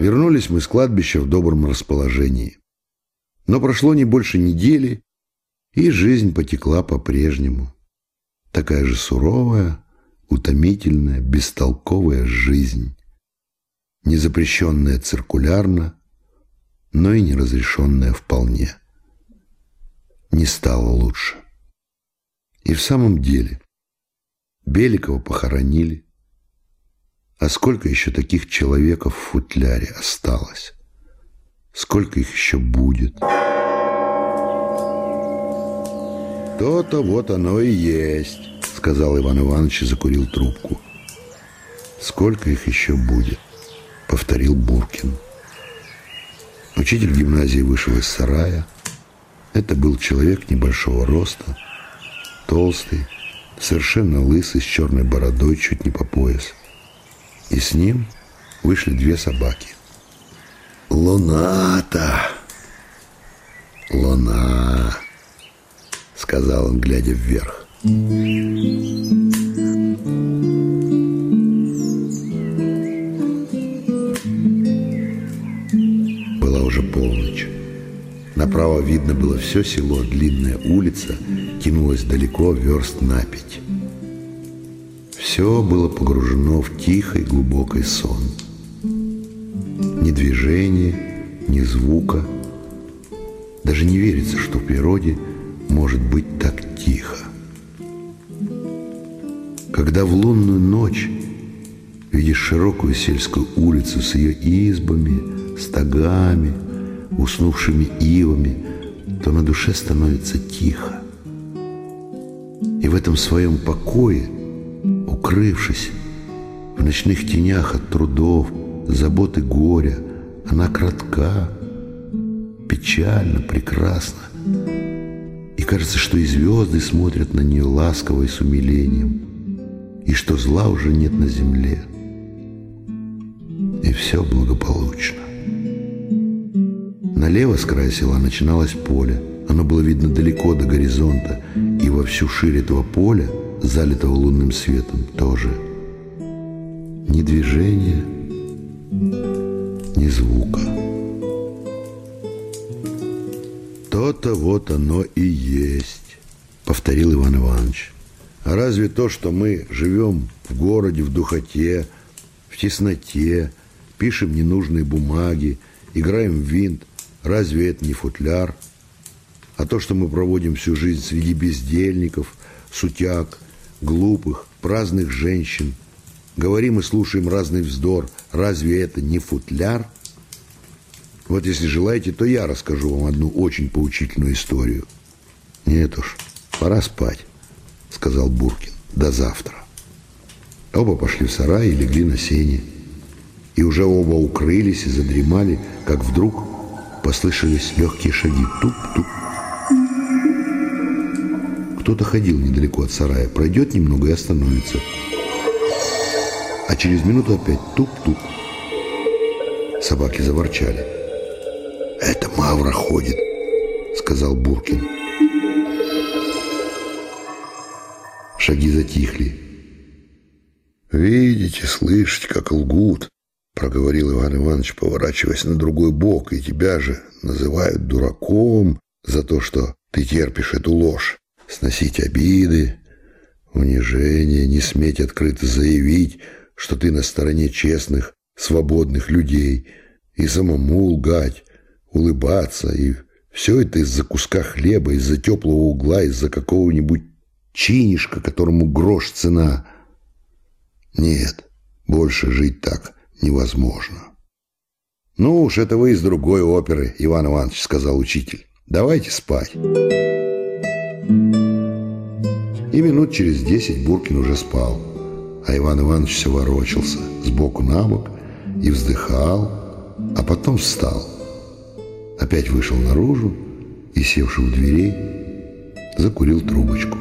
Вернулись мы с кладбища в добром расположении. Но прошло не больше недели, и жизнь потекла по-прежнему. Такая же суровая, утомительная, бестолковая жизнь, не запрещенная циркулярно, но и не разрешенная вполне. Не стало лучше. И в самом деле Беликова похоронили, а сколько еще таких человеков в футляре осталось? Сколько их еще будет? То-то вот оно и есть, сказал Иван Иванович и закурил трубку. Сколько их еще будет? Повторил Буркин. Учитель гимназии вышел из сарая. Это был человек небольшого роста, толстый, совершенно лысый, с черной бородой, чуть не по пояс. И с ним вышли две собаки. «Луна-то! Луна!» — сказал он, глядя вверх. Была уже полночь. Направо видно было все село, длинная улица тянулась далеко, верст на пять. Все было погружено в тихий глубокий сон. Ни движения, ни звука. Даже не верится, что в природе может быть так тихо. Когда в лунную ночь видишь широкую сельскую улицу с ее избами, стогами, уснувшими ивами, то на душе становится тихо. И в этом своем покое – Укрывшись в ночных тенях от трудов, забот и горя, она кратка, печально, прекрасна. И кажется, что и звезды смотрят на нее ласково и с умилением, и что зла уже нет на земле. И все благополучно. Налево с края села начиналось поле. Оно было видно далеко до горизонта, и во всю ширь этого поля – залитого лунным светом, тоже. Ни движения, ни звука. То-то вот оно и есть, повторил Иван Иванович. А разве то, что мы живем в городе, в духоте, в тесноте, пишем ненужные бумаги, играем в винт, разве это не футляр? А то, что мы проводим всю жизнь среди бездельников, сутяг, глупых, праздных женщин. Говорим и слушаем разный вздор. Разве это не футляр? Вот если желаете, то я расскажу вам одну очень поучительную историю. Нет уж, пора спать, сказал Буркин. До завтра. Оба пошли в сарай и легли на сене. И уже оба укрылись и задремали, как вдруг послышались легкие шаги. Туп-туп. Кто-то ходил недалеко от сарая, пройдет немного и остановится. А через минуту опять туп-туп. Собаки заворчали. «Это Мавра ходит», — сказал Буркин. Шаги затихли. «Видите, слышите, как лгут», — проговорил Иван Иванович, поворачиваясь на другой бок, «и тебя же называют дураком за то, что ты терпишь эту ложь сносить обиды, унижение, не сметь открыто заявить, что ты на стороне честных, свободных людей, и самому лгать, улыбаться, и все это из-за куска хлеба, из-за теплого угла, из-за какого-нибудь чинишка, которому грош цена. Нет, больше жить так невозможно. «Ну уж это вы из другой оперы, Иван Иванович», — сказал учитель. «Давайте спать». И минут через десять Буркин уже спал, а Иван Иванович все ворочался сбоку на бок и вздыхал, а потом встал. Опять вышел наружу и, севший у дверей, закурил трубочку.